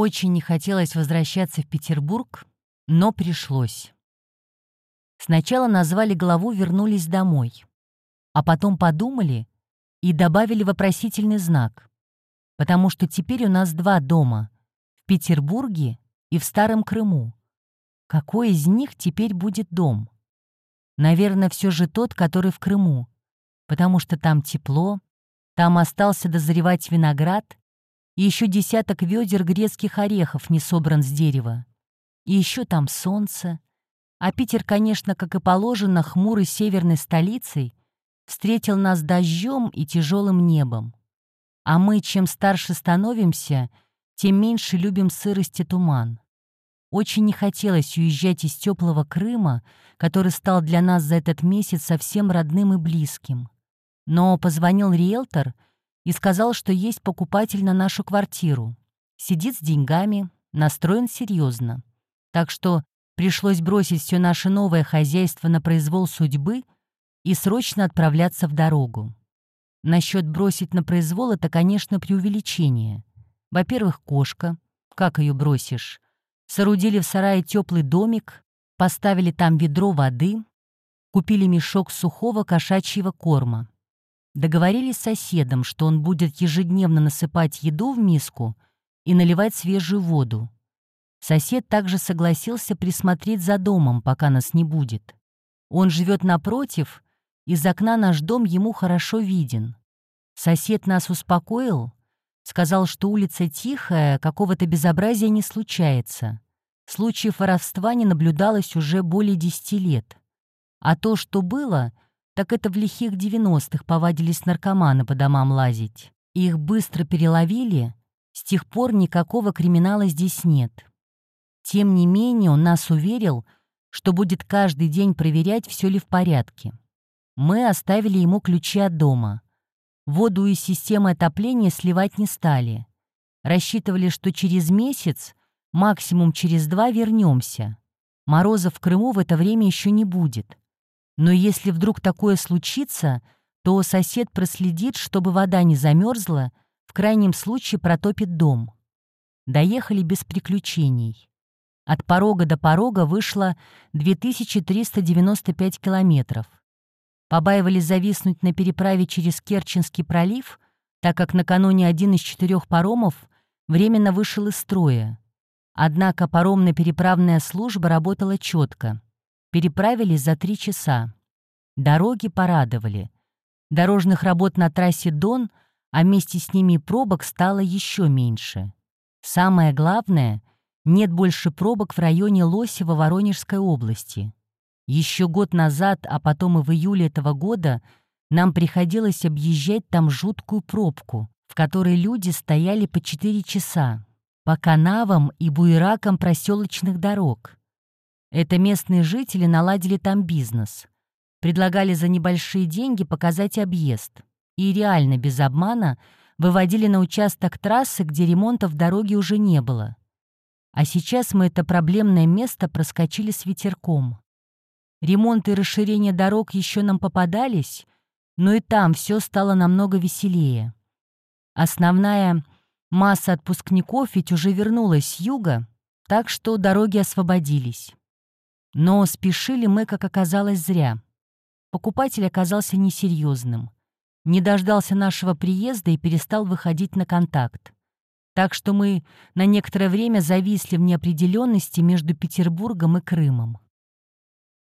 Очень не хотелось возвращаться в Петербург, но пришлось. Сначала назвали главу «Вернулись домой», а потом подумали и добавили вопросительный знак, потому что теперь у нас два дома — в Петербурге и в Старом Крыму. Какой из них теперь будет дом? Наверное, все же тот, который в Крыму, потому что там тепло, там остался дозревать виноград, еще десяток ведер грецких орехов не собран с дерева. И еще там солнце, а Питер, конечно, как и положено, хмурой северной столицей, встретил нас дождем и тяжелым небом. А мы, чем старше становимся, тем меньше любим сырость и туман. Очень не хотелось уезжать из теплого Крыма, который стал для нас за этот месяц совсем родным и близким. Но позвонил риэлтор и сказал, что есть покупатель на нашу квартиру. Сидит с деньгами, настроен серьезно. Так что Пришлось бросить все наше новое хозяйство на произвол судьбы и срочно отправляться в дорогу. Насчет бросить на произвол — это, конечно, преувеличение. Во-первых, кошка. Как ее бросишь? Соорудили в сарае теплый домик, поставили там ведро воды, купили мешок сухого кошачьего корма. Договорились с соседом, что он будет ежедневно насыпать еду в миску и наливать свежую воду. Сосед также согласился присмотреть за домом, пока нас не будет. Он живет напротив, из окна наш дом ему хорошо виден. Сосед нас успокоил, сказал, что улица тихая, какого-то безобразия не случается. Случаев воровства не наблюдалось уже более десяти лет. А то, что было, так это в лихих девяностых повадились наркоманы по домам лазить. Их быстро переловили, с тех пор никакого криминала здесь нет. Тем не менее, он нас уверил, что будет каждый день проверять, все ли в порядке. Мы оставили ему ключи от дома. Воду из системы отопления сливать не стали. Рассчитывали, что через месяц, максимум через два, вернемся. Морозов в Крыму в это время еще не будет. Но если вдруг такое случится, то сосед проследит, чтобы вода не замерзла, в крайнем случае протопит дом. Доехали без приключений. От порога до порога вышло 2395 километров. Побаивались зависнуть на переправе через Керченский пролив, так как накануне один из четырех паромов временно вышел из строя. Однако паромно-переправная служба работала четко. Переправились за три часа. Дороги порадовали. Дорожных работ на трассе Дон, а вместе с ними пробок стало еще меньше. Самое главное — нет больше пробок в районе Лосева Воронежской области. Еще год назад, а потом и в июле этого года, нам приходилось объезжать там жуткую пробку, в которой люди стояли по 4 часа, по канавам и буеракам проселочных дорог. Это местные жители наладили там бизнес. Предлагали за небольшие деньги показать объезд. И реально, без обмана, выводили на участок трассы, где ремонта в дороге уже не было. А сейчас мы это проблемное место проскочили с ветерком. Ремонт и расширение дорог еще нам попадались, но и там все стало намного веселее. Основная масса отпускников ведь уже вернулась с юга, так что дороги освободились. Но спешили мы, как оказалось, зря. Покупатель оказался несерьезным. Не дождался нашего приезда и перестал выходить на контакт. Так что мы на некоторое время зависли в неопределенности между Петербургом и Крымом.